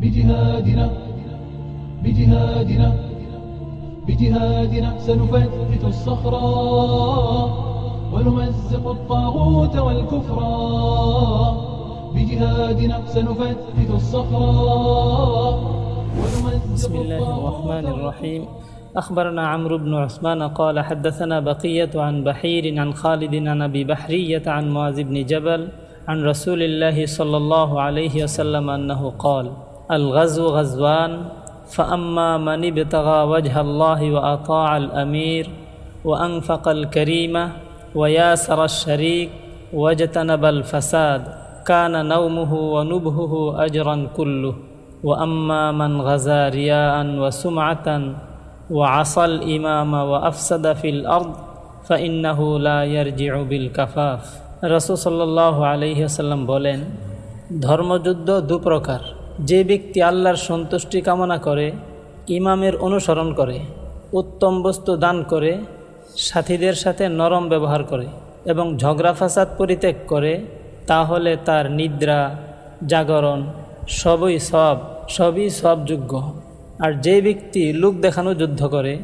بجهادنا بجهادنا بجهادنا سنفتت الصخرا ونمزق الطاغوت والكفرا بجهادنا سنفتت الصخرا بسم الله الرحمن الرحيم. أخبرنا عمرو بن عثمان قال حدثنا بقية عن بحير عن خالد عن أبي بحرية عن معاذ بن جبل عن رسول الله صلى الله عليه وسلم أنه قال الغزو غزوان فأما من ابتغى وجه الله وأطاع الأمير وأنفق الكريمة وياسر الشريك واجتنب الفساد كان نومه ونبهه أجرا كله وأما من غزا رياء وسمعة وعصى الإمام وأفسد في الأرض فإنه لا يرجع بالكفاف রসুল সাল্লাহ আলহিহাসাল্লাম বলেন ধর্মযুদ্ধ দু প্রকার যে ব্যক্তি আল্লাহর সন্তুষ্টি কামনা করে, ইমামের অনুসরণ করে, উত্তম বস্তু দান করে, সাথীদের সাথে নরম ব্যবহার করে এবং ঝগড়া ফাসাদ পরিত্যাগ করে, তাহলে তার নিদ্রা, জাগরণ সবই সব, সবই সবযোগ্য। আর যে ব্যক্তি লোক দেখানো যুদ্ধ করে,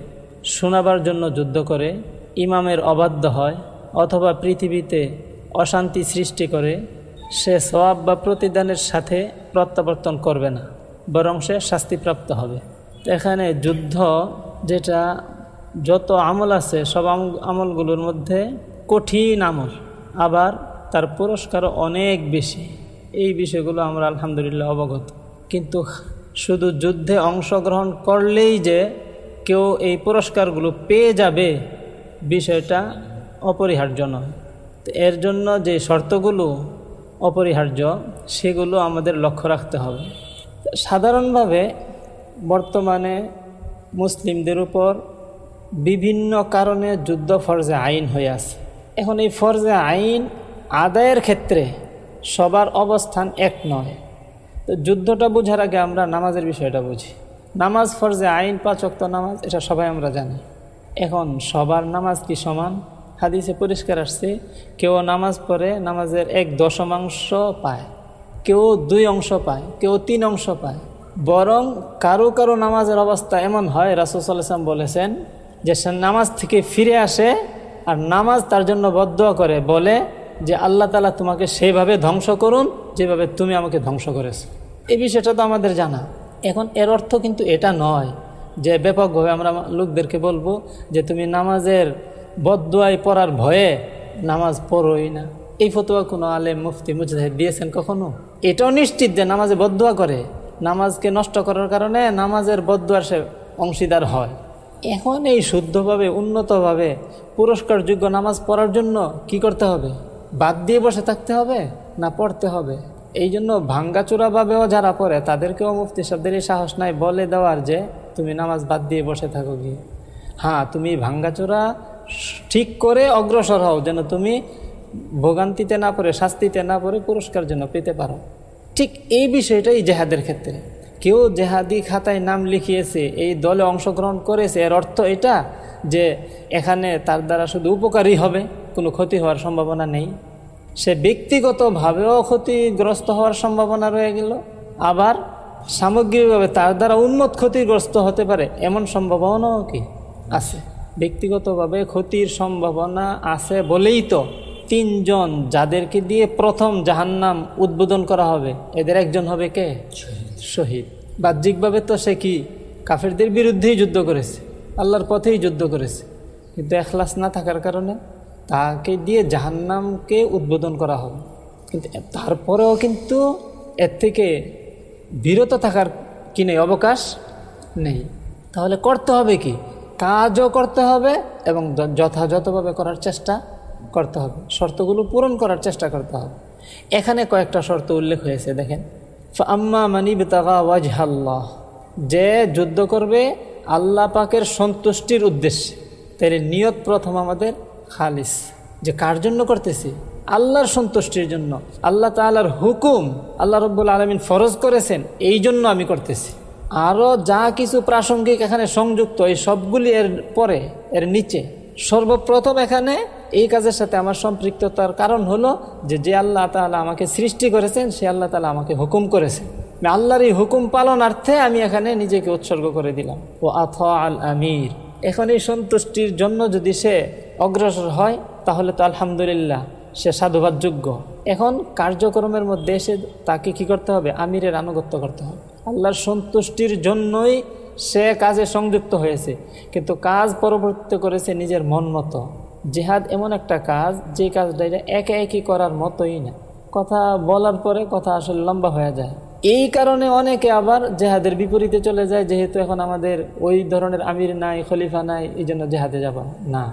শোনাবার জন্য যুদ্ধ করে, ইমামের অবাধ্য হয় অথবা পৃথিবীতে অশান্তি সৃষ্টি করে সে সবাব বা প্রতিদানের সাথে প্রত্যাবর্তন করবে না, বরং সে শাস্তিপ্রাপ্ত হবে। এখানে যুদ্ধ যেটা যত আমল আছে, সব আমলগুলোর মধ্যে কঠিন আমল, আবার তার পুরস্কারও অনেক বেশি। এই বিষয়গুলো আমরা আলহামদুলিল্লাহ অবগত। কিন্তু শুধু যুদ্ধে অংশগ্রহণ করলেই যে কেউ এই পুরস্কারগুলো পেয়ে যাবে, বিষয়টা অপরিহার্য নয়। তো এর জন্য যে শর্তগুলো অপরিহার্য, সেগুলো আমাদের লক্ষ্য রাখতে হবে। সাধারণভাবে বর্তমানে মুসলিমদের উপর বিভিন্ন কারণে যুদ্ধ ফরজে আইন হয়ে আছে। এখন এই ফরজে আইন আদায়ের ক্ষেত্রে সবার অবস্থান এক নয়। তো যুদ্ধটা বোঝার আগে আমরা নামাজের বিষয়টা বুঝি। নামাজ ফরজে আইন পাচক্ত নামাজ, এটা সবাই আমরা জানি। এখন সবার নামাজ কি সমান? হাদিসে পরিষ্কার আসছে, কেউ নামাজ পড়ে, নামাজের এক দশমাংশ পায়, কেউ দুই অংশ পায়, কেউ তিন অংশ পায়। বরং কারও কারও নামাজের অবস্থা এমন হয় রাসুসাল্লাম বলেছেন যে সে নামাজ থেকে ফিরে আসে আর নামাজ তার জন্য বদ্ধ করে, বলে যে আল্লাহ তালা তোমাকে সেইভাবে ধ্বংস করুন যেভাবে তুমি আমাকে ধ্বংস করেছ। এই বিষয়টা তো আমাদের জানা। এখন এর অর্থ কিন্তু এটা নয় যে ব্যাপকভাবে আমরা লোকদেরকে বলব যে তুমি নামাজের বদুয়াই পড়ার ভয়ে নামাজ পড়োই না। এই ফতোয়া কোনো আলেম মুফতি মুজাহিদ দিয়েছেন কখনো? এটাও নিশ্চিত যে নামাজে বদুয়া করে। নামাজকে নষ্ট করার কারণে নামাজের বদুয়ার সে অংশীদার হয়। এখন এই শুদ্ধভাবে, উন্নতভাবে, পুরস্কারযোগ্য নামাজ পড়ার জন্য কি করতে হবে? বাদ দিয়ে বসে থাকতে হবে না পড়তে হবে? এই জন্য ভাঙ্গাচোরাভাবেও যারা পড়ে, তাদেরকেও মুফতি শব্দের সাহস নাই বলে দেওয়ার যে, তুমি নামাজ বাদ দিয়ে বসে থাকো গিয়ে হ্যাঁ তুমি ভাঙ্গাচোরা ঠিক করে অগ্রসর হও, যেন তুমি ভোগান্তিতে না পড়ে, শাস্তিতে না পড়ে পুরস্কার যেন পেতে পারো। ঠিক এই বিষয়টাই জেহাদের ক্ষেত্রে। কেউ জেহাদি খাতায় নাম লিখিয়েছে, এই দলে অংশগ্রহণ করেছে, এর অর্থ এটা যে এখানে তার দ্বারা শুধু উপকারী হবে, কোনো ক্ষতি হওয়ার সম্ভাবনা নেই। সে ব্যক্তিগতভাবেও ক্ষতিগ্রস্ত হওয়ার সম্ভাবনা রয়ে গেল। আবার সামগ্রিকভাবে তার দ্বারা উন্মত ক্ষতিগ্রস্ত হতে পারে, এমন সম্ভাবনাও কি আছে? ব্যক্তিগতভাবে ক্ষতির সম্ভাবনা আছে বলেই তো তিনজন যাদেরকে দিয়ে প্রথম জাহান্নাম উদ্বোধন করা হবে এদের একজন হবে কে? শহীদ। বাহ্যিকভাবে তো সে কি? কাফেরদের বিরুদ্ধেই যুদ্ধ করেছে আল্লাহর পথেই যুদ্ধ করেছে। কিন্তু এখলাস না থাকার কারণে তাকে দিয়ে জাহান্নামকে উদ্বোধন করা হবে। কিন্তু তারপরেও কিন্তু এর থেকে বিরত থাকার কি নেই? অবকাশ নেই। তাহলে করতে হবে কি? কাজও করতে হবে এবং যথাযথভাবে করার চেষ্টা করতে হবে। শর্তগুলো পূরণ করার চেষ্টা করতে হবে। এখানে কয়েকটা শর্ত উল্লেখ হয়েছে, দেখেন। আম্মা মানি বেতাগা ওয়াজহাল্লাহ। যে যুদ্ধ করবে আল্লাহ পাকের সন্তুষ্টির উদ্দেশ্যে তাহলে নিয়ত প্রথম আমাদের খালিস। যে কার জন্য করতেছি? আল্লাহর সন্তুষ্টির জন্য। আল্লাহ তালার হুকুম আল্লাহ রব্বুল আলমিন ফরজ করেছেন, এই জন্য আমি করতেছি। আরও যা কিছু প্রাসঙ্গিক এখানে সংযুক্ত, এই সবগুলি এর পরে, এর নিচে। সর্বপ্রথম এখানে এই কাজের সাথে আমার সম্পৃক্ততার কারণ হলো যে যে আল্লাহ তালা আমাকে সৃষ্টি করেছেন, সে আল্লাহ তালা আমাকে হুকুম করেছেন। আল্লাহর এই হুকুম পালনার্থে আমি এখানে নিজেকে উৎসর্গ করে দিলাম। ও আথ আল আমির। এখন এই সন্তুষ্টির জন্য যদি সে অগ্রসর হয়, তাহলে তো আলহামদুলিল্লাহ সে সাধুবাদযোগ্য। এখন কার্যক্রমের মধ্যে এসে তাকে কি করতে হবে? আমিরের আনুগত্য করতে হবে। আল্লাহর সন্তুষ্টির জন্যই সে কাজে সংযুক্ত হয়েছে। কিন্তু কাজ পরবর্তী করেছে নিজের মন মতো। জেহাদ এমন একটা কাজ, যে কাজটা এটা একে একই করার মতোই না। কথা বলার পরে কথা আসলে লম্বা হয়ে যায়। এই কারণে অনেকে আবার জেহাদের বিপরীতে চলে যায়, যেহেতু এখন আমাদের ওই ধরনের আমির নাই, খলিফা নাই এই জন্য জেহাদে যাব না।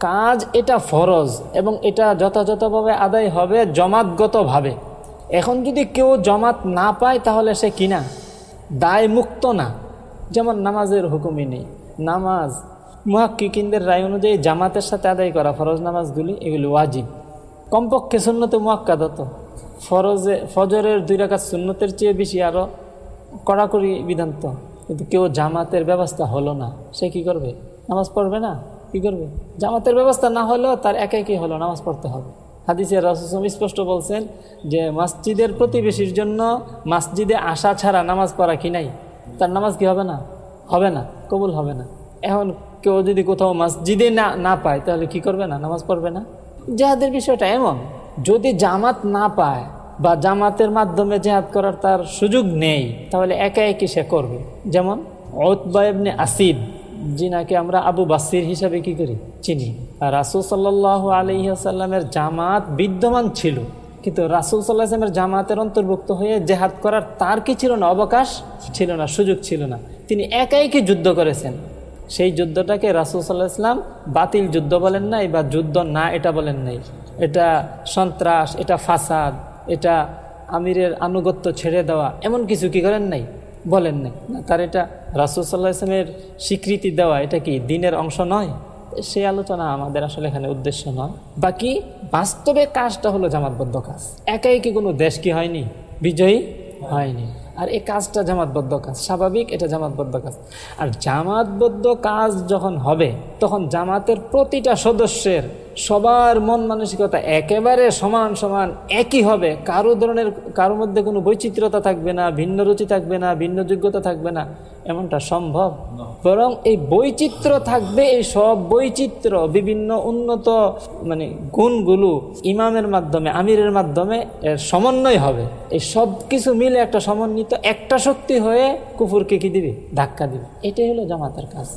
কাজ এটা ফরজ এবং এটা যথাযথভাবে আদায় হবে জমাতগতভাবে। এখন যদি কেউ জমাত না পায় তাহলে সে কিনা দায় মুক্ত না। যেমন নামাজের হুকুমই নেই। নামাজ মুহাক্কিকিনদের রায় অনুযায়ী জামাতের সাথে আদায় করা ফরজ নামাজগুলি এগুলি ওয়াজিব। কমপক্ষে শূন্যতে মুয়াক্কাদ হতো ফরজে, ফজরের দুই রাকাত শূন্যতের চেয়ে বেশি আরও কড়াকড়ি বিধান তো। কিন্তু কেউ জামাতের ব্যবস্থা হলো না। সে কি করবে? নামাজ পড়বে না? কি করবে? জামাতের ব্যবস্থা না হলেও তার একে একই হলো, নামাজ পড়তে হবে। হাদিসের রসম স্পষ্ট বলছেন যে মসজিদের প্রতিবেশীর জন্য মসজিদে আসা ছাড়া নামাজ পড়া কি নাই? তার নামাজ কি হবে না? হবে না, কবুল হবে না। এখন কেউ যদি কোথাও মসজিদে না না পায়, তাহলে কি করবে না? নামাজ পড়বে না? জেহাদের বিষয়টা এমন, যদি জামাত না পায় বা জামাতের মাধ্যমে জেহাদ করার তার সুযোগ নেই, তাহলে একা একই সে করবে। যেমন ওতবা ইবনে আসিদ যিনাকে আমরা আবু বাসির হিসাবে কি করি? চিনি। রাসুল সাল্লাহ আলহিহাসাল্লামের জামাত বিদ্যমান ছিল। কিন্তু রাসুল সাল্লাহামের জামাতের অন্তর্ভুক্ত হয়ে জেহাদ করার তার কি ছিল না? অবকাশ ছিল না, সুযোগ ছিল না। তিনি একাই কি যুদ্ধ করেছেন? সেই যুদ্ধটাকে রাসুল সাল্লাহ ইসলাম বাতিল যুদ্ধ বলেন নাই বা যুদ্ধ না এটা বলেন নাই। এটা সন্ত্রাস, এটা ফাসাদ, এটা আমিরের আনুগত্য ছেড়ে দেওয়া, এমন কিছু কি করেন নাই? বলেন নাই তার এটা রাসুল সাল্লাহ ইসলামের স্বীকৃতি দেওয়া, এটা কি দিনের অংশ নয়? সেই আলোচনা আমাদের আসলে এখানে উদ্দেশ্য নয়। বাকি বাস্তবে কাজটা হলো জামাতবদ্ধ কাজ। একাই কি কোনো দেশ কি হয়নি? বিজয়ী হয়নি। আর এই কাজটা জামাতবদ্ধ কাজ। স্বাভাবিক এটা জামাতবদ্ধ কাজ। আর জামাতবদ্ধ কাজ যখন হবে, তখন জামাতের প্রতিটা সদস্যের সবার মন মানসিকতা একেবারে সমান সমান একই হবে। কারও ধরনের কারোর মধ্যে কোনো বৈচিত্র্যতা থাকবে না ভিন্ন রুচি থাকবে না ভিন্ন যোগ্যতা থাকবে না এমনটা সম্ভব। বরং এই বৈচিত্র্য থাকবে এই সব বৈচিত্র্য বিভিন্ন উন্নত মানে গুণগুলো ইমামের মাধ্যমে আমিরের মাধ্যমে এর সমন্বয় হবে। এই সব কিছু মিলে একটা সমন্বিত একটা শক্তি হয়ে কুকুরকে কি দিবে? ধাক্কা দিবে। এটাই হলো জামাতের কাজ।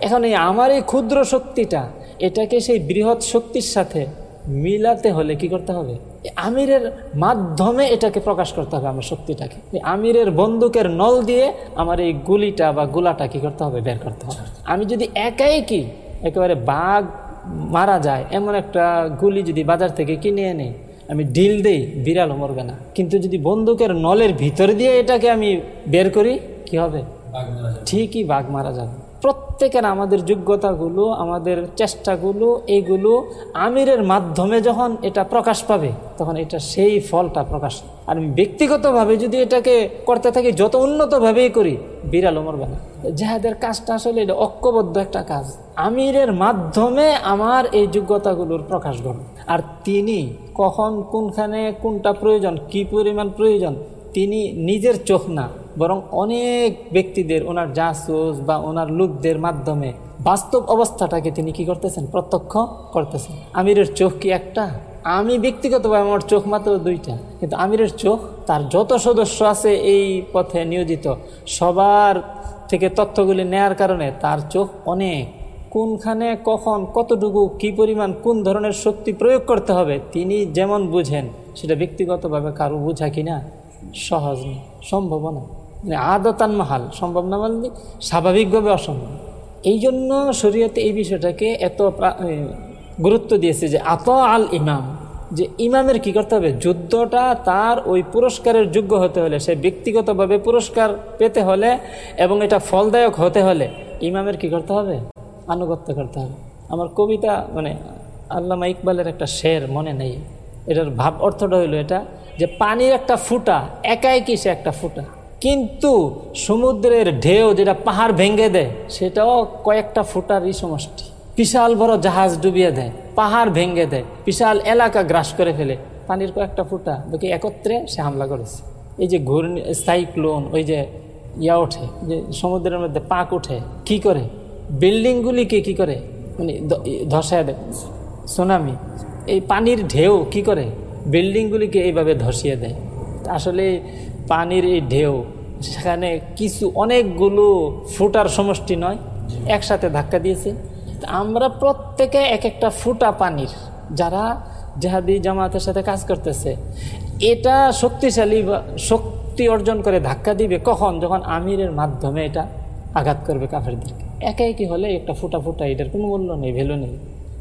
এখন এই আমার এই ক্ষুদ্র শক্তিটা এটাকে সেই বৃহৎ শক্তির সাথে মিলাতে হলে কি করতে হবে? আমিরের মাধ্যমে এটাকে প্রকাশ করতে হবে আমার শক্তিটাকে। আমিরের বন্দুকের নল দিয়ে আমার এই গুলিটা বা গোলাটা কি করতে হবে? বের করতে হবে। আমি যদি একাই কি একেবারে বাঘ মারা যায় এমন একটা গুলি যদি বাজার থেকে কিনে এনে আমি ডিল দেই বিড়ালও মরবে না। কিন্তু যদি বন্দুকের নলের ভিতর দিয়ে এটাকে আমি বের করি কি হবে? ঠিকই বাঘ মারা যাবে। প্রত্যেকের আমাদের যোগ্যতাগুলো, আমাদের চেষ্টাগুলো এইগুলো আমিরের মাধ্যমে যখন এটা প্রকাশ পাবে, তখন এটা সেই ফলটা প্রকাশ। আর ব্যক্তিগতভাবে যদি এটাকে করতে থাকি, যত উন্নতভাবেই করি বিড়ালও মরবে না যাহাদের কাজটা আসলে এটা ঐক্যবদ্ধ একটা কাজ। আমিরের মাধ্যমে আমার এই যোগ্যতাগুলোর প্রকাশ ঘটবে আর তিনি কখন, কোনখানে, কোনটা প্রয়োজন, কি পরিমাণ প্রয়োজন, তিনি নিজের চোখ না বরং অনেক ব্যক্তিদের, ওনার জাসুস বা ওনার লোকদের মাধ্যমে বাস্তব অবস্থাটাকে তিনি কি করতেছেন? প্রত্যক্ষ করতেছেন। আমিরের চোখ কি একটা? আমি ব্যক্তিগতভাবে আমার চোখ মাত্র দুইটা, কিন্তু আমিরের চোখ, তার যত সদস্য আছে এই পথে নিয়োজিত, সবার থেকে তথ্যগুলি নেয়ার কারণে তার চোখ অনেক। কোনখানে, কখন, কতটুকু, কি পরিমাণ, কোন ধরনের শক্তি প্রয়োগ করতে হবে, তিনি যেমন বুঝেন, সেটা ব্যক্তিগতভাবে কারও বোঝা কিনা সহজ নেই সম্ভব না মানে আদতান মাহাল, সম্ভব না বলতে স্বাভাবিকভাবে অসম্ভব। এই জন্য শরীয়তে এই বিষয়টাকে এত গুরুত্ব দিয়েছে যে আত আল ইমাম, যে ইমামের কি করতে হবে? যুদ্ধটা তার ওই পুরস্কারের যোগ্য হতে হলে, সে ব্যক্তিগতভাবে পুরস্কার পেতে হলে এবং এটা ফলদায়ক হতে হলে ইমামের কি করতে হবে? আনুগত্য করতে হবে। আমার কবিতা মানে আল্লামা ইকবালের একটা শের মনে নেই। এটার ভাব অর্থটা হইল এটা যে পানির একটা ফুটা, একাই কি সে একটা ফুটা? কিন্তু সমুদ্রের ঢেউ যেটা পাহাড় ভেঙে দেয়, সেটাও কয়েকটা ফুটারই সমষ্টি। বিশাল বড় জাহাজ ডুবিয়ে দেয়, পাহাড় ভেঙে দেয়, বিশাল এলাকা গ্রাস করে ফেলে। পানির কয়েকটা ফুটা দেখি একত্রে সে হামলা করেছে। এই যে ঘূর্ণি, সাইক্লোন, ওই যে ইয়া ওঠে, যে সমুদ্রের মধ্যে পাক ওঠে, কি করে? বিল্ডিংগুলিকে কি করে? মানে ধসায় দেয়। সুনামি। এই পানির ঢেউ কি করে? বিল্ডিংগুলিকে এইভাবে ধসিয়ে দেয়। আসলে পানির এই ঢেউ, সেখানে কিছু অনেকগুলো ফুটার সমষ্টি নয়, একসাথে ধাক্কা দিয়েছে। আমরা প্রত্যেকে এক একটা ফুটা পানির, যারা জাহাদি জামাতের সাথে কাজ করতেছে, এটা শক্তিশালী শক্তি অর্জন করে ধাক্কা দিবে কখন? যখন আমিরের মাধ্যমে এটা আঘাত করবে কাফেরদেরকে। একা একই হলে একটা ফুটা ফুটা, এটার কোনো মূল্য নেই ভ্যালু নেই।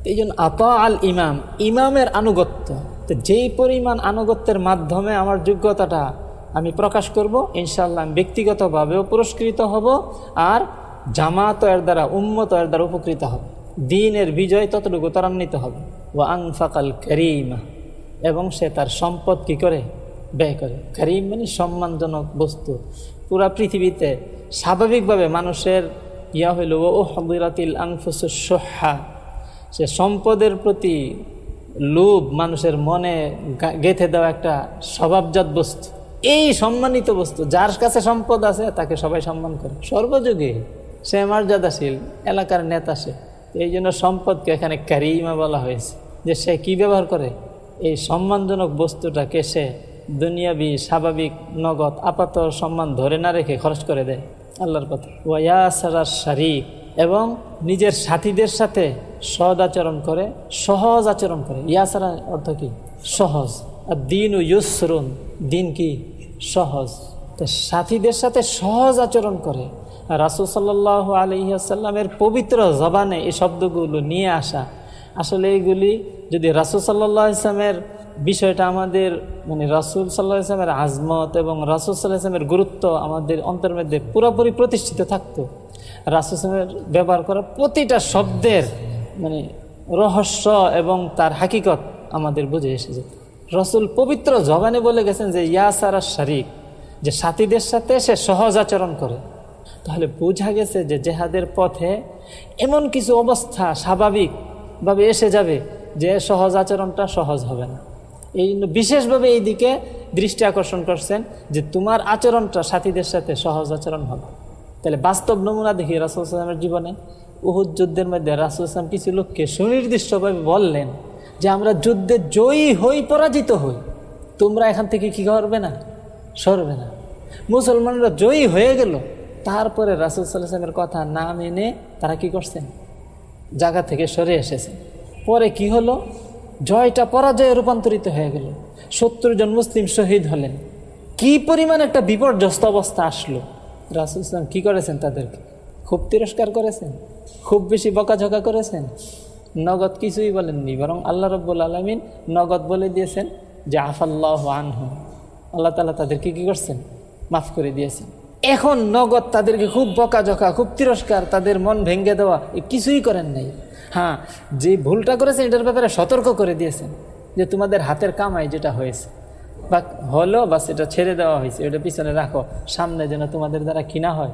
এই জন্য আত আল ইমাম, ইমামের আনুগত্য। তো যেই পরিমাণ আনুগত্যের মাধ্যমে আমার যোগ্যতাটা আমি প্রকাশ করব ইনশাল্লাহ আমি ব্যক্তিগতভাবেও পুরস্কৃত হব আর জামাত এর দ্বারা, উম্মত এর দ্বারা উপকৃত হবে। দিনের বিজয় ততটুকু ত্বরান্বিত হবে। ও আনফাকাল করিমা। এবং সে তার সম্পদ কি করে? ব্যয় করে। করিম মানে সম্মানজনক বস্তু। পুরা পৃথিবীতে স্বাভাবিকভাবে মানুষের ইয়া হইল ও হবিরাতিল আংফুস সোহা সে সম্পদের প্রতি লোভ মানুষের মনে গেঁথে দেওয়া একটা স্বভাবজাত বস্তু। এই সম্মানিত বস্তু, যার কাছে সম্পদ আছে, তাকে সবাই সম্মান করে। সর্বযুগে সে মর্যাদাশীল, এলাকার নেতা সে। এই জন্য সম্পদকে এখানে ক্যারিমা বলা হয়েছে। যে সে কি ব্যবহার করে? এই সম্মানজনক বস্তুটাকে সে দুনিয়াবি, স্বাভাবিক, নগদ আপাত সম্মান ধরে না রেখে খরচ করে দেয়। আল্লাহর পথে। ওয়াসারার শারিক, এবং নিজের সাথীদের সাথে সদ আচরণ করে, সহজ আচরণ করে। ইয়াসারা অর্থ কি? সহজ। আর দিন ও ইউসরুন, দিন কি সহজ। তো সাথীদের সাথে সহজ আচরণ করে। রাসুল সাল্লাহ আলহিহাসাল্লামের পবিত্র জবানে এই শব্দগুলো নিয়ে আসা। আসলে এইগুলি যদি রাসুল সাল্লাহ ইসলামের বিষয়টা আমাদের মানে রাসুল সাল্লাহ ইসলামের আজমত এবং রাসুল সাল্লাহ ইসলামের গুরুত্ব আমাদের অন্তর মধ্যে পুরোপুরি প্রতিষ্ঠিত থাকতো। রাসুল ইসলামের ব্যবহার করা প্রতিটা শব্দের মানে রহস্য এবং তার হাকিকত আমাদের বুঝে এসে যেত। রসুল পবিত্র জবানে বলে গেছেন যে ইয়াসারা শারিক, যে সাথীদের সাথে সে সহজ আচরণ করে। তাহলে বোঝা গেছে যে জেহাদের পথে এমন কিছু অবস্থা স্বাভাবিকভাবে এসে যাবে যে সহজ আচরণটা সহজ হবে না। এই বিশেষভাবে এই দিকে দৃষ্টি আকর্ষণ করছেন যে তোমার আচরণটা সাথীদের সাথে সহজ আচরণ হবে। তাহলে বাস্তব নমুনা দেখি রাসুল ইসলামের জীবনে। উহুদ যুদ্ধের মধ্যে রাসুল ইসলাম কিছু লোককে সুনির্দিষ্টভাবে বললেন যে আমরা যুদ্ধে জয়ী হই, পরাজিত হই, তোমরা এখান থেকে কি করবে না? সরবে না। মুসলমানরা জয়ী হয়ে গেল। তারপরে রাসুল সাল্লামের কথা না মেনে তারা কি করছেন? জায়গা থেকে সরে এসেছেন। পরে কি হলো? জয়টা পরাজয়ে রূপান্তরিত হয়ে গেল। সত্তর জন মুসলিম শহীদ হলেন। কি পরিমাণ একটা বিপর্যস্ত অবস্থা আসলো। রাসুল ইসলাম কী করেছেন তাদেরকে? খুব তিরস্কার করেছেন? খুব বেশি বকাঝকা করেছেন? নগদ কিছুই বলেননি, বরং আল্লাহ রব্বুল আলমিন নগদ বলে দিয়েছেন যে আফাল্লাহ আনহু। আল্লাহ তালা তাদেরকে কী করছেন? মাফ করে দিয়েছেন। এখন নগদ তাদেরকে খুব বকাঝকা, খুব তিরস্কার, তাদের মন ভেঙে দেওয়া, এ কিছুই করেন নাই। হ্যাঁ যে ভুলটা করেছেন, এটার ব্যাপারে সতর্ক করে দিয়েছেন, যে তোমাদের হাতের কামাই যেটা হয়েছে, বা হলো বা সেটা ছেড়ে দেওয়া হয়েছে, এটা পিছনে রাখো, সামনে যেন তোমাদের দ্বারা কিনা হয়।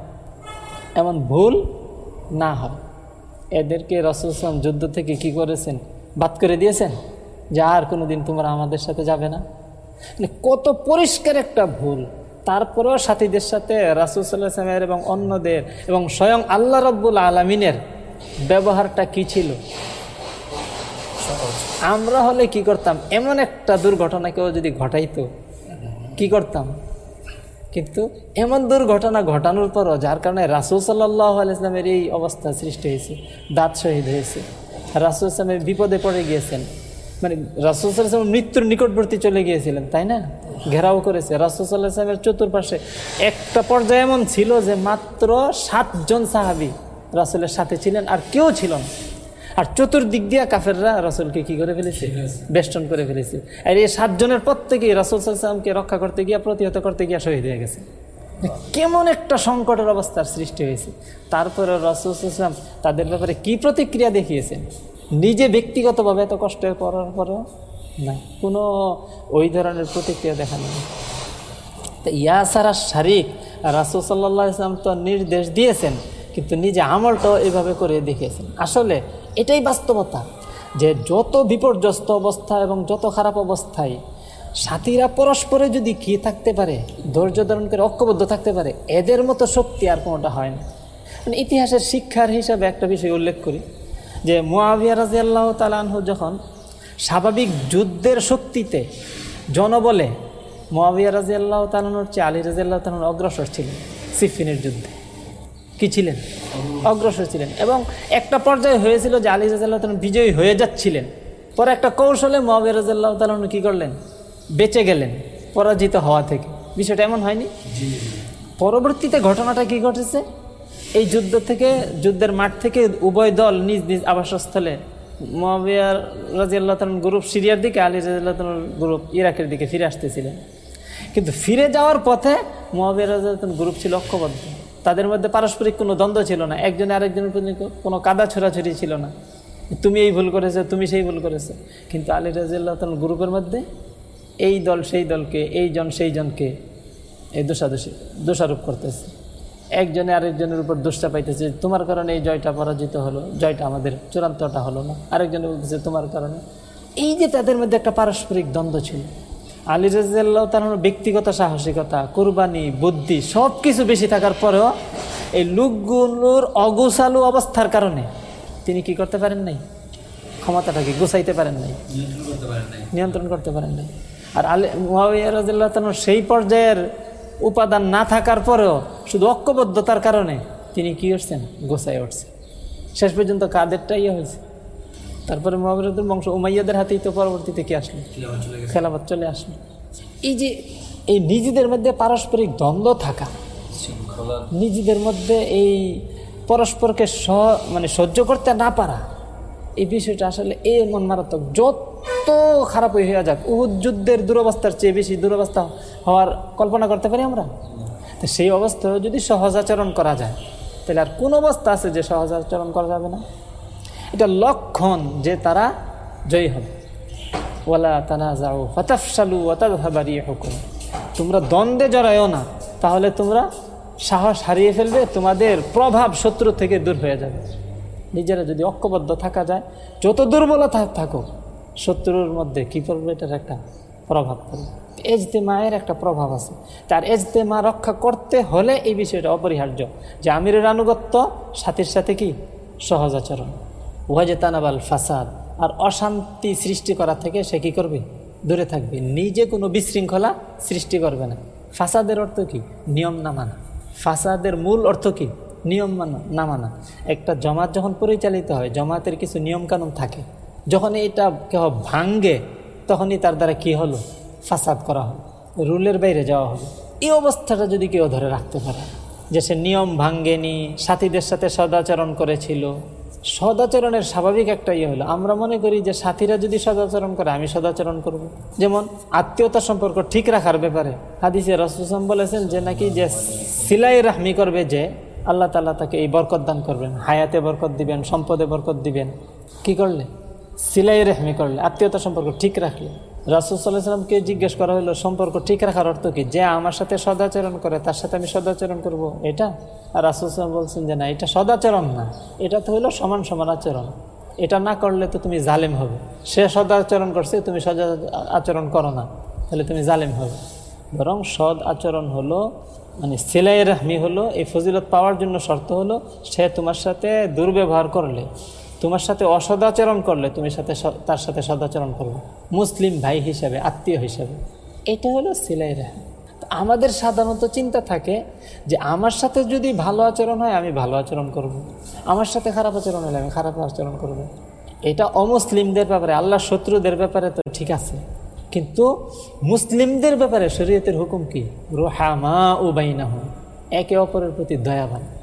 এমন ভুল না হয়। এদেরকে রসুলাম যুদ্ধ থেকে কি করেছেন? বাদ করে দিয়েছেন? যে আর কোনোদিন তোমরা আমাদের সাথে যাবে না। মানে কত পরিষ্কার একটা ভুল। তারপরেও সাথীদের সাথে রাসুল সাল্লাহামের এবং অন্যদের এবং স্বয়ং আল্লাহ রব্বুল আলমিনের ব্যবহারটা কি ছিল? আমরা হলে কি করতাম? এমন একটা দুর্ঘটনা কেউ যদি ঘটাইতো, কি করতাম? কিন্তু এমন দুর্ঘটনা ঘটানোর পরও যার কারণে রাসুল সাল্লাহ আলাইসলামের এই অবস্থা সৃষ্টি হয়েছে, দাঁত শহীদ হয়েছে। রাসুল ইসলামের বিপদে পড়ে গিয়েছেন। মানে রাসুল সাল্লাহাম মৃত্যুর নিকটবর্তী চলে গিয়েছিলেন, তাই না? ঘেরাও করেছে। রাসুল সাল্লাহ ইসলামের চতুর্পাশে একটা পর্যায়ে এমন ছিল যে মাত্র সাতজন সাহাবি রাসুলের সাথে ছিলেন আর কেউ ছিল না। আর চতুর্দিক দিয়া কাফেররা রাসুলকে কি করে ফেলেছে? বেষ্টন করে ফেলেছে। আর এই সাতজনের প্রত্যেকেই রাসুল সাল্লামকে রক্ষা করতে গিয়া প্রতিহত করতে গিয়া শহীদ হয়ে গেছে। কেমন একটা সংকটের অবস্থার সৃষ্টি হয়েছে। তারপরে রসুল ইসলাম তাদের ব্যাপারে কি প্রতিক্রিয়া দেখিয়েছেন? নিজে ব্যক্তিগতভাবে এত কষ্টের করার পরেও না কোনো ওই ধরনের প্রতিক্রিয়া দেখা নেই। তো ইয়া সারা শারিক রাসুল সাল্লাহ ইসলাম তো নির্দেশ দিয়েছেন কিন্তু নিজে আমলটাও এভাবে করে দেখিয়েছেন। আসলে এটাই বাস্তবতা। যে যত বিপর্যস্ত অবস্থা এবং যত খারাপ অবস্থায় সাথীরা পরস্পরে যদি কি থাকতে পারে, ধৈর্য ধারণ করে ঐক্যবদ্ধ থাকতে পারে, এদের মতো শক্তি আর কোনোটা হয় না। মানে ইতিহাসের শিক্ষার হিসাবে একটা বিষয় উল্লেখ করি, যে মোয়াবিয়া রাজি আল্লাহ তালানহু যখন স্বাভাবিক যুদ্ধের শক্তিতে জনবলে মোয়াবিয়া রাজি আল্লাহ তালানোর চেয়ে আলী রাজি আল্লাহ তালান অগ্রসর ছিলেন, সিফিনের যুদ্ধে। কি ছিলেন? অগ্রসর ছিলেন। এবং একটা পর্যায়ে হয়েছিল যে আলী রাজাল্লাহ তালন বিজয়ী হয়ে যাচ্ছিলেন। পরে একটা কৌশলে মহাবীর রাজাল্লাহ তালন কী করলেন? বেঁচে গেলেন, পরাজিত হওয়া থেকে। বিষয়টা এমন হয়নি? পরবর্তীতে ঘটনাটা কি ঘটেছে? এই যুদ্ধ থেকে, যুদ্ধের মাঠ থেকে উভয় দল নিজ নিজ আবাসস্থলে মহাবিয়ার রাজিয়াল্লাহ তালন গ্রুপ সিরিয়ার দিকে, আলী রাজিয়াল্লাহ তালন গ্রুপ ইরাকের দিকে ফিরে আসতেছিলেন। কিন্তু ফিরে যাওয়ার পথে মহাবিয়ার রাজিয়াল্লাহ গ্রুপ ছিল ঐক্যবদ্ধ। তাদের মধ্যে পারস্পরিক কোনো দ্বন্দ্ব ছিল না। একজনে আরেকজনের প্রতি কোনো কাদা ছোড়াছড়ি ছিল না। তুমি এই ভুল করেছ, তুমি সেই ভুল করেছ। কিন্তু আলী রাজিয়াল্লাহ তালন গ্রুপের মধ্যে এই দল সেই দলকে, এই জন সেই জনকে এই দোষাদোষী, দোষারোপ করতেছে। একজনে আরেকজনের উপর দোষটা পাইতেছে তোমার কারণে এই জয়টা পরাজিত হলো, জয়টা আমাদের চূড়ান্তটা হলো না। আরেকজনে বলতেছে, তোমার কারণে। এই যে তাদের মধ্যে একটা পারস্পরিক দ্বন্দ্ব ছিল। আলী রাজিয়াল্লাহ তার ব্যক্তিগত সাহসিকতা কোরবানি বুদ্ধি সব কিছু বেশি থাকার পরেও এই লোকগুলোর অগোছালু অবস্থার কারণে তিনি কি করতে পারেন নাই? ক্ষমতাটাকে গুছাইতে পারেন নাই। নিয়ন্ত্রণ করতে পারেন নাই। আর আলী মহাবিয়া রাজিল্লাহ তালন সেই পর্যায়ের উপাদান না থাকার পরেও শুধু ঐক্যবদ্ধতার কারণে তিনি কি করছেন? গোছাই উঠছেন। শেষ পর্যন্ত কাদেরটা ইয়ে হয়েছে? তারপরে মহাবীরদের বংশ উমাইয়াদের হাতেই তো পরবর্তীতে কি আসলো? খেলাফত চলে আসলো। এই যে, এই নিজেদের মধ্যে পারস্পরিক দ্বন্দ্ব থাকা, নিজেদের মধ্যে এই পরস্পরকে স মানে সহ্য করতে না পারা, এই বিষয়টা আসলে এই মন মারাত্মক। যত খারাপ হয়ে যাক, উহুদ যুদ্ধের দুরবস্থার চেয়ে বেশি দুরবস্থা হওয়ার কল্পনা করতে পারি আমরা? তো সেই অবস্থায় যদি সহজ আচরণ করা যায়, তাহলে আর কোন অবস্থা আছে যে সহজ আচরণ করা যাবে না? এটা লক্ষণ যে তারা জয়ী হবে। ওয়ালা তানা যাও হতাফসালু ওয়াতাভাবারি হুকুম তোমরা দ্বন্দ্বে জড়ায়ও না, তাহলে তোমরা সাহস হারিয়ে ফেলবে, তোমাদের প্রভাব শত্রু থেকে দূর হয়ে যাবে। নিজেরা যদি ঐক্যবদ্ধ থাকা যায়, যত দুর্বলতা থাকো শত্রুর মধ্যে কী করবে? এটার একটা প্রভাব পড়বে। এজতেমায়ের একটা প্রভাব আছে। তার এজতেমা রক্ষা করতে হলে এই বিষয়টা অপরিহার্য। যে আমিরের আনুগত্য সাথীর সাথে কি? সহজ আচরণ। ওয়াজে তানাবাল ফাসাদ। আর অশান্তি সৃষ্টি করা থেকে সে কী করবে? দূরে থাকবে। নিজে কোনো বিশৃঙ্খলা সৃষ্টি করবে না। ফাসাদের অর্থ কি? নিয়ম না মানা। ফাসাদের মূল অর্থ কি? নিয়ম মানা, না মানা। একটা জমাত যখন পরিচালিত হয়, জমাতের কিছু নিয়মকানুন থাকে। যখন এটা কেহ ভাঙ্গে তখনই তার দ্বারা কি হলো? ফাসাদ করা হলো। রুলের বাইরে যাওয়া হলো। এই অবস্থাটা যদি কেউ ধরে রাখতে পারে, যে সে নিয়ম ভাঙ্গেনি সাথীদের সাথে সদাচরণ করেছিল সদাচরণের স্বাভাবিক একটা ইয়ে হলো, আমরা মনে করি যে সাথীরা যদি সদাচরণ করে, আমি সদাচরণ করব। যেমন আত্মীয়তা সম্পর্ক ঠিক রাখার ব্যাপারে হাদিসে রসুসম বলেছেন যে নাকি যে সিলাই রাহমি করবে যে, আল্লাহ তাল্লাহ তাকে এই বরকত দান করবেন, হায়াতে বরকত দিবেন, সম্পদে বরকত দিবেন। কি করলে? সিলাই রেহমি করলে, আত্মীয়তা সম্পর্ক ঠিক রাখলে। রাসুল সাল্লাহ সাল্লামকে জিজ্ঞেস করা হলো সম্পর্ক ঠিক রাখার অর্থ কি? যে আমার সাথে সদাচরণ করে, তার সাথে আমি সদাচরণ করব। এটা? আর রাসুল সাল্লাম বলছেন যে, না, এটা সদাচরণ না। এটা তো হলো সমান সমান আচরণ। এটা না করলে তো তুমি জালেম হবে। সে সদাচরণ করছে, তুমি সদা আচরণ করো না। তাহলে তুমি জালেম হবে। বরং সদ আচরণ হলো মানে সেলাই রাহমি হলো, এই ফজিলত পাওয়ার জন্য শর্ত হলো, সে তোমার সাথে দুর্ব্যবহার করলে। তোমার সাথে অসদাচরণ করলে তুমি সাথে তার সাথে সদাচরণ করবে। মুসলিম ভাই হিসাবে, আত্মীয় হিসাবে। এটা হলো সেলাই আমাদের সাধারণত চিন্তা থাকে যে আমার সাথে যদি ভালো আচরণ হয়, আমি ভালো আচরণ করব। আমার সাথে খারাপ আচরণ হলে আমি খারাপ আচরণ করব। এটা অমুসলিমদের ব্যাপারে আল্লাহ শত্রুদের ব্যাপারে তো ঠিক আছে। কিন্তু মুসলিমদের ব্যাপারে শরীয়তের হুকুম কি? রোহামা ও বাইনাহ একে অপরের প্রতি দয়াবান।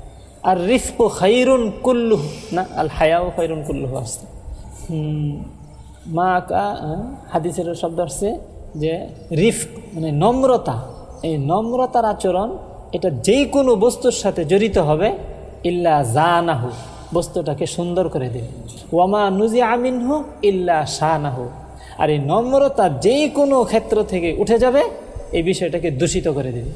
আর রিফকু খাইরুন কুল্লু না আল হায়াও খাইরুন কুল্লু আসছে। মা কা হাদিসের শব্দ আসছে যে রিফ মানে নম্রতা, এই নম্রতার আচরণ, এটা যেই কোনো বস্তুর সাথে জড়িত হবে, ইল্লা জানাহু, বস্তুটাকে সুন্দর করে দেবে। ওয়ামা নুজি আমিন হোক ইল্লা শাহ আর এই নম্রতা যে কোনো ক্ষেত্র থেকে উঠে যাবে, এই বিষয়টাকে দূষিত করে দেবে।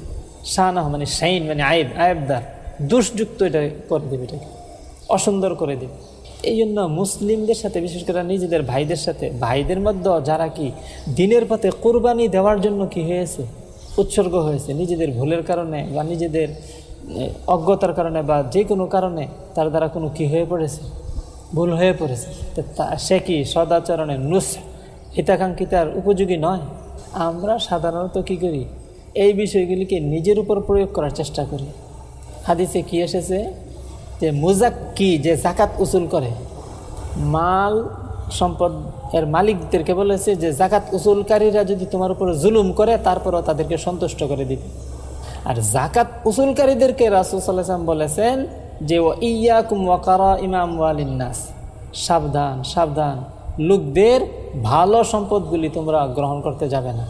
শাহ মানে শাইন মানে আয়েব আয়েবদার দোষযুক্ত এটা করে দেবে এটাকে। অসুন্দর করে দেবে। এই জন্য মুসলিমদের সাথে, বিশেষ করে নিজেদের ভাইদের সাথে, ভাইদের মধ্যে যারা কি দিনের পথে কোরবানি দেওয়ার জন্য কি হয়েছে? উৎসর্গ হয়েছে। নিজেদের ভুলের কারণে বা নিজেদের অজ্ঞতার কারণে বা যে কোনো কারণে তার দ্বারা কোনো কি হয়ে পড়েছে? ভুল হয়ে পড়েছে। সে কি সদাচরণের নুস হিতাকাঙ্ক্ষিতার উপযোগী নয়? আমরা সাধারণত কি করি? এই বিষয়গুলিকে নিজের উপর প্রয়োগ করার চেষ্টা করি। হাদিসে কি এসেছে? যে মুজাক্কি, যে জাকাত উসুল করে, মাল সম্পদ এর মালিকদেরকে বলেছে যে জাকাত উসুলকারীরা যদি তোমার উপর জুলুম করে, তারপরও তাদেরকে সন্তুষ্ট করে দিবে। আর জাকাত উসুলকারীদেরকে রাসুল সাল্লাম বলেছেন যে ও ইয়া ওয়াকারা ইমাম ওয়ালিন্নাস সাবধান সাবধান। লোকদের ভালো সম্পদগুলি তোমরা গ্রহণ করতে যাবে না।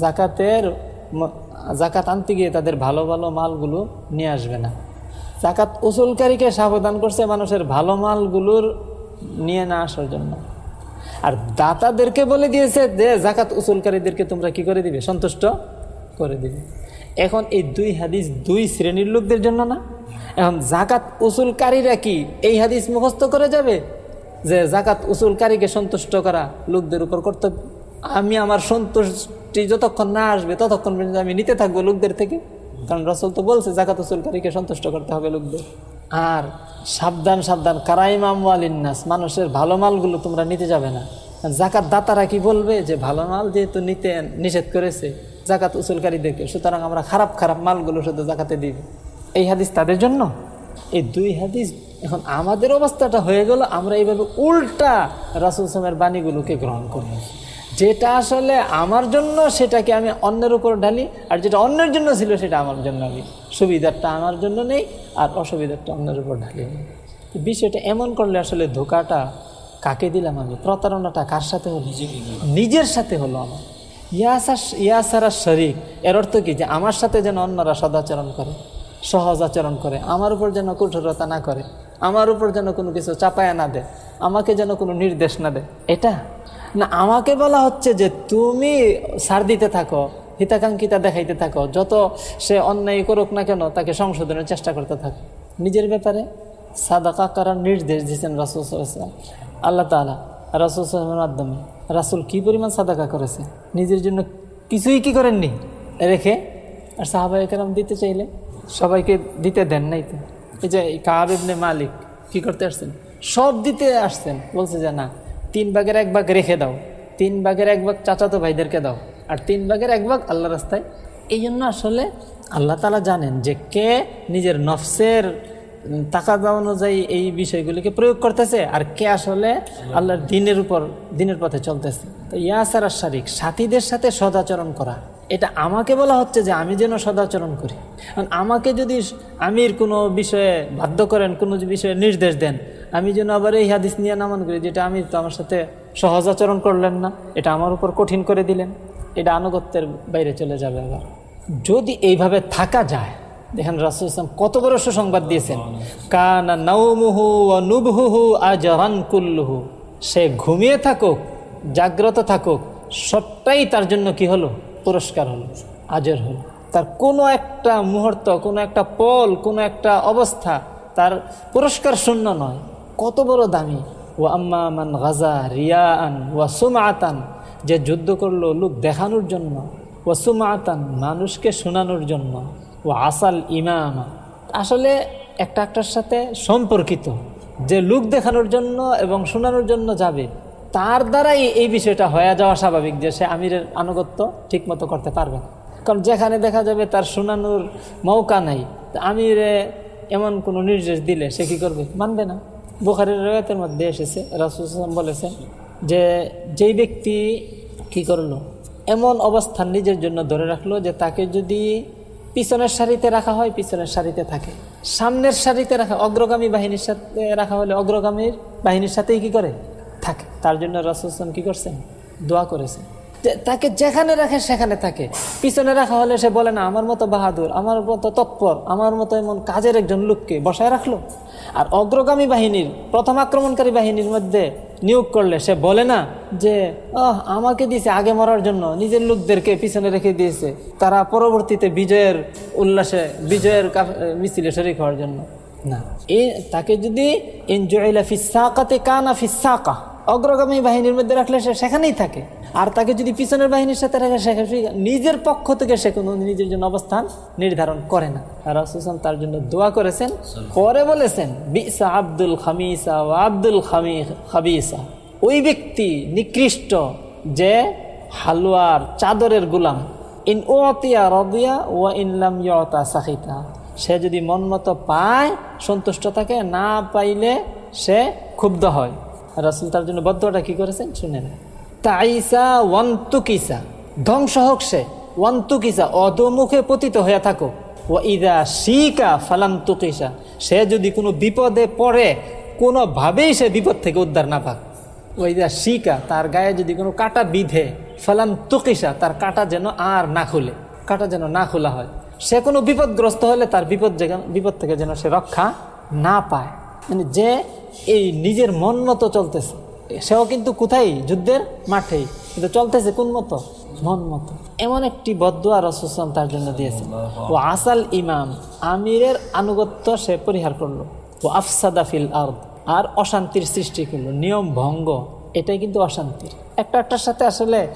জাকাতের জাকাত আনতে গিয়ে তাদের ভালো ভালো মালগুলো নিয়ে আসবে না। জাকাত উসুলকারীকে সাবধান করছে মানুষের ভালো মালগুলোর নিয়ে না আসার জন্য। আর দাতাদেরকে বলে দিয়েছে যে জাকাত উসুলকারীদেরকে তোমরা কি করে দিবে? সন্তুষ্ট করে দিবে। এখন এই দুই হাদিস দুই শ্রেণির লোকদের জন্য না। এখন জাকাত উসুলকারীরা কি এই হাদিস মুখস্থ করে যাবে? যে জাকাত উসুলকারীকে সন্তুষ্ট করা লোকদের উপর কর্তব্য। আমি আমার সন্তুষ্টি যতক্ষণ না আসবে, ততক্ষণ পর্যন্ত আমি নিতে থাকব লোকদের থেকে। কারণ রসল তো বলছে জাকাত উসুলকারীকে সন্তুষ্ট করতে হবে লোকদের। আর সাবধান সাবধান, কারাইমাম ওয়ালিন্নাস, মানুষের ভালো মালগুলো তোমরা নিতে যাবে না। জাকাত দাতারা কি বলবে? যে ভালো মাল যেহেতু নিতে নিষেধ করেছে জাকাত উসুলকারীদেরকে সুতরাং আমরা খারাপ খারাপ মালগুলো শুধু জাকাতে দিব। এই হাদিস তাদের জন্য? এই দুই হাদিস, এখন আমাদের অবস্থাটা হয়ে গেল, আমরা এইভাবে উল্টা রাসুল সামের বাণীগুলোকে গ্রহণ করি যেটা আসলে আমার জন্য সেটাকে আমি অন্যের উপর ঢালি, আর যেটা অন্যের জন্য ছিল সেটা আমার জন্য আমি সুবিধারটা আমার জন্য নেই, আর অসুবিধারটা অন্যের উপর ঢালি বিষয়টা এমন করলে আসলে ধোকাটা কাকে দিলাম আমি? প্রতারণাটা কার সাথে হলো? নিজের সাথে হলো আমার। ইয়াসার ইয়াসারা শরিক, এর অর্থ কি? যে আমার সাথে যেন অন্যরা সদাচরণ করে, সহজ আচরণ করে, আমার উপর যেন কঠোরতা না করে, আমার উপর যেন কোনো কিছু চাপায়া না দেয়, আমাকে যেন কোনো নির্দেশ না দেয়। এটা না, আমাকে বলা হচ্ছে যে তুমি সার দিতে থাকো, হিতাকাঙ্ক্ষিতা দেখাইতে থাকো, যত সে অন্যায় করুক না কেন, তাকে সংশোধনের চেষ্টা করতে থাকো। নিজের ব্যাপারে সাদাকা করার নির্দেশ দিয়েছেন রাসুল সাল্লাম আল্লাহ তালা রাসুল সাল্লামের মাধ্যমে রাসুল কি পরিমাণ সাদাকা করেছে? নিজের জন্য কিছুই কি করেননি? রেখে, আর সাহাবাই কেরাম দিতে চাইলে সবাইকে দিতে দেন নাই তো। এই যে কাহাব মালিক কি করতে আসছেন? সব দিতে আসছেন। বলছে যে না তিন ভাগের এক ভাগ রেখে দাও। তিন ভাগের এক ভাগ চাচাতো ভাইদেরকে দাও। আর তিন ভাগের এক ভাগ আল্লাহ রাস্তায়। এই জন্য আসলে আল্লাহ তালা জানেন যে কে নিজের নফসের তাকাদা অনুযায়ী এই বিষয়গুলিকে প্রয়োগ করতেছে আর কে আসলে আল্লাহর দিনের উপর, দিনের পথে চলতেছে। তো ইয়াসার শারিক সাথীদের সাথে সদাচরণ করা। এটা আমাকে বলা হচ্ছে যে আমি যেন সদাচরণ করি। কারণ আমাকে যদি আমির কোনো বিষয়ে বাধ্য করেন, কোনো বিষয়ে নির্দেশ দেন, আমি যেন আবার এই হাদিস নিয়ে নামান করি, যেটা আমি তো আমার সাথে সহজ আচরণ করলেন না, এটা আমার উপর কঠিন করে দিলেন, এটা আনুগত্যের বাইরে চলে যাবে আবার। যদি এইভাবে থাকা যায়, দেখেন রাসুল ইসলাম কত বড় সুসংবাদ দিয়েছেন। কানা নৌমুহু ও নুবহুহু আজরান কুল্লুহু। সে ঘুমিয়ে থাকুক, জাগ্রত থাকুক, সবটাই তার জন্য কি হলো? পুরস্কার হলো, আজর হলো। তার কোনো একটা মুহূর্ত, কোনো একটা পল, কোনো একটা অবস্থা তার পুরস্কার শূন্য নয়। কত বড় দামি। ও আম্মা মান গাজা রিয়ান ওয়া সুমাতান যে যুদ্ধ করল লোক দেখানোর জন্য। ও সুমাতান মানুষকে শোনানোর জন্য। ও আসাল ইমামা। আসলে একটা একটার সাথে সম্পর্কিত। যে লোক দেখানোর জন্য এবং শোনানোর জন্য যাবে। তার দ্বারাই এই বিষয়টা হয়ে যাওয়া স্বাভাবিক যে সে আমিরের আনুগত্য ঠিকমতো করতে পারবে না। কারণ যেখানে দেখা যাবে তার শোনানোর মৌকা নাই আমিরে এমন কোনো নির্দেশ দিলে সে কি করবে? মানবে না। বুখারের রয়েতের মধ্যে এসেছে রাসুলাম বলেছেন যে যেই ব্যক্তি কি করল? এমন অবস্থান নিজের জন্য ধরে রাখল যে তাকে যদি পিছনের সারিতে রাখা হয়, পিছনের সারিতে থাকে। সামনের সারিতে রাখা, অগ্রগামী বাহিনীর সাথে রাখা হলে অগ্রগামীর বাহিনীর সাথেই কি করে? থাকে। তার জন্য রাসুলাম কি করছেন? দোয়া করেছেন। যে তাকে যেখানে রাখে, সেখানে থাকে। পিছনে রাখা হলে সে বলে, না, আমার মতো বাহাদুর, আমার মতো তৎপর, আমার মতো এমন কাজের একজন লোককে বসায় রাখল। আর অগ্রগামী বাহিনীর, প্রথম আক্রমণকারী বাহিনীর মধ্যে নিয়োগ করলে সে বলে না যে, আহ, আমাকে দিয়েছে আগে মরার জন্য, নিজের লোকদেরকে পিছনে রেখে দিয়েছে। তারা পরবর্তীতে বিজয়ের উল্লাসে, বিজয়ের মিছিলে শরিক হওয়ার জন্য। না। এ, তাকে যদি এনজয়লা ফিসাকাতে কানা ফিসাকা অগ্রগামী বাহিনীর মধ্যে রাখলে সে সেখানেই থাকে। আর তাকে যদি পিছনের বাহিনীর সাথে রাখে, সে নিজের পক্ষ থেকে সে কোনো নিজের জন্য অবস্থান নির্ধারণ করে না। রাসূল তার জন্য দোয়া করেছেন, পরে বলেছেন, বিসা আব্দুল খামিসা ও আব্দুল খামি, খাবিসা। ওই ব্যক্তি নিকৃষ্ট যে হালুয়ার চাদরের গুলাম। ইন ওতিয়া রদিয়া ও ইনলাম ইয়তা সাহিতা সে যদি মন মতো পায়, সন্তুষ্ট থাকে, না পাইলে সে ক্ষুব্ধ হয়। রাসুল তার জন্য বদ্ধটা কি করেছেন? শুনে না তাইসা ওয়ান্তুকিসা, ধ্বংস হোক সে, ওয়ান্তুকিসা, অধমুখে পতিত হয়ে থাকো। ও ইদা শিকা ফালান্তুকিসা, সে যদি কোনো বিপদে পড়ে, কোনোভাবেই সে বিপদ থেকে উদ্ধার না পাক। ওইদা শিকা, তার গায়ে যদি কোনো কাটা বিধে ফালান তুকিসা তার কাটা যেন আর না খুলে, কাটা যেন না খোলা হয়। সে কোনো বিপদগ্রস্ত হলে তার বিপদ বিপদ থেকে যেন সে রক্ষা না পায়। মানে যে এই নিজের মন মতো চলতেছে। সেও কিন্তু কোথায়? যুদ্ধের মাঠেই। কিন্তু চলতেছে কোন মতো? মন মতো। এমন একটি বদুয়া রসুলাম তার জন্য দিয়েছে ও আসাল ইমাম আমিরের আনুগত্য সে পরিহার করল। ও আফসাদা ফিল আর্দ আর অশান্তির সৃষ্টি করল। নিয়ম ভঙ্গ, এটাই কিন্তু অশান্তির একটা একটার সাথে আসলে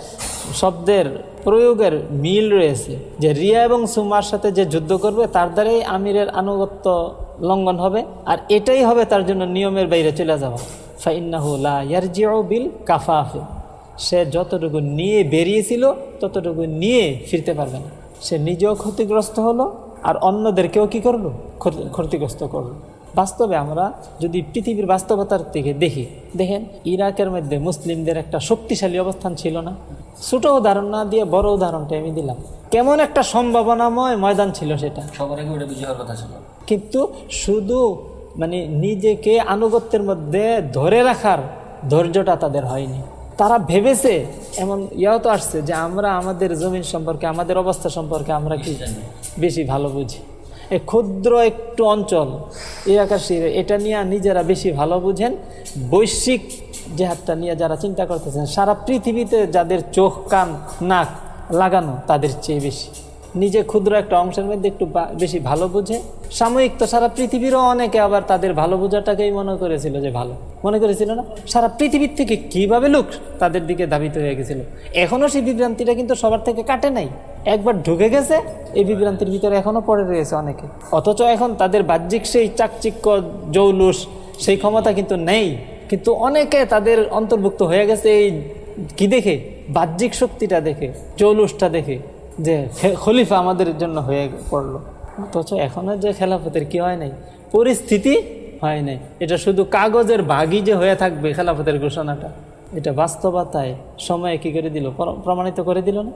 শব্দের প্রয়োগের মিল রয়েছে। যে রিয়া এবং সুমার সাথে যে যুদ্ধ করবে, তার দ্বারাই আমিরের আনুগত্য লঙ্ঘন হবে, আর এটাই হবে তার জন্য নিয়মের বাইরে চলে যাওয়া। ফাইন্নাহু লা ইয়ারজিউ বিল কাফাফে। সে যতটুকু নিয়ে বেরিয়েছিল, ততটুকু নিয়ে ফিরতে পারবে না। সে নিজেও ক্ষতিগ্রস্ত হলো, আর অন্যদেরকেও কি করল? ক্ষতি- ক্ষতিগ্রস্ত করল। বাস্তবে আমরা যদি পৃথিবীর বাস্তবতার থেকে দেখি দেখেন ইরাকের মধ্যে মুসলিমদের একটা শক্তিশালী অবস্থান ছিল না। ছোট উদাহরণ না দিয়ে বড় উদাহরণটা আমি দিলাম। কেমন একটা সম্ভাবনাময় ময়দান ছিল সেটা। কিন্তু শুধু মানে নিজেকে আনুগত্যের মধ্যে ধরে রাখার ধৈর্যটা তাদের হয়নি। তারা ভেবেছে এমন ইয়াও তো আসছে যে আমরা আমাদের জমিন সম্পর্কে আমাদের অবস্থা সম্পর্কে আমরা কি বেশি ভালো বুঝি। এই ক্ষুদ্র একটু অঞ্চল, এই আকাশের এটা নিয়ে নিজেরা বেশি ভালো বুঝেন। বৈশ্বিক যে হাতটা নিয়ে যারা চিন্তা করতেছেন, সারা পৃথিবীতে যাদের চোখ, কান, নাক লাগানো তাদের চেয়ে বেশি। নিজে ক্ষুদ্র একটা অংশের মধ্যে একটু বেশি ভালো বুঝে। সাময়িক তো সারা পৃথিবীরও অনেকে আবার তাদের ভালো বোঝাটাকেই মনে করেছিল যে ভালো। মনে করেছিল না? সারা পৃথিবীর থেকে কীভাবে লোক তাদের দিকে ধাবিত হয়ে গেছিল? এখনও সেই বিভ্রান্তিটা কিন্তু সবার থেকে কাটে নাই। একবার ঢুকে গেছে, এই বিভ্রান্তির ভিতরে এখনও পড়ে রয়েছে অনেকে। অথচ এখন তাদের বাহ্যিক সেই চাকচিক্য, জৌলুস, সেই ক্ষমতা কিন্তু নেই। কিন্তু অনেকে তাদের অন্তর্ভুক্ত হয়ে গেছে এই কি দেখে? বাহ্যিক শক্তিটা দেখে, জৌলুসটা দেখে, যে খলিফা আমাদের জন্য হয়ে পড়ল। অথচ এখনও যে খেলাফতের কি হয় নাই, পরিস্থিতি হয় নাই। এটা শুধু কাগজের ভাগই যে হয়ে থাকবে খেলাফতের ঘোষণাটা। এটা বাস্তবতায় সময়ে কি করে দিল? প্রমাণিত করে দিল না?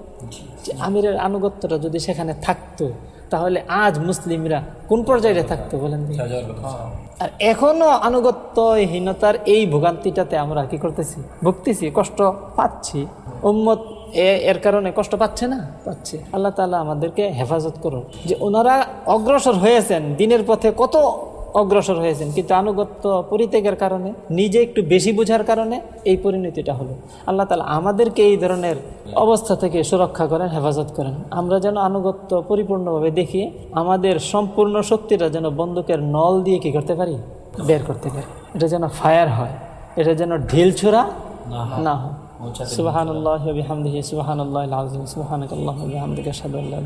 যে আমিরের আনুগত্যটা যদি সেখানে থাকতো তাহলে আজ মুসলিমরা কোন পর্যায়ে থাকতো বলেন। আর এখনও আনুগত্যহীনতার এই ভোগান্তিটাতে আমরা কি করতেছি? ভুগতেছি কষ্ট পাচ্ছি। উম্মত এর কারণে কষ্ট পাচ্ছে না? পাচ্ছে। আল্লাহ তালা আমাদেরকে হেফাজত করুন। যে ওনারা অগ্রসর হয়েছেন দিনের পথে কত অগ্রসর হয়েছেন। কিন্তু আনুগত্য পরিত্যাগের কারণে নিজে একটু বেশি বোঝার কারণে এই পরিণতিটা হলো। আল্লাহ তালা আমাদেরকে এই ধরনের অবস্থা থেকে সুরক্ষা করেন হেফাজত করেন। আমরা যেন আনুগত্য পরিপূর্ণভাবে দেখি আমাদের সম্পূর্ণ শক্তিটা যেন বন্দুকের নল দিয়ে কি করতে পারি? বের করতে পারি। এটা যেন ফায়ার হয়। এটা যেন ঢিল ছোড়া না হয়। সুবাহান আল্লাহ বিহামদিহি সুবাহান আল্লাহ সুবাহান আল্লাহ বিহামদিকে সাদু আল্লাহ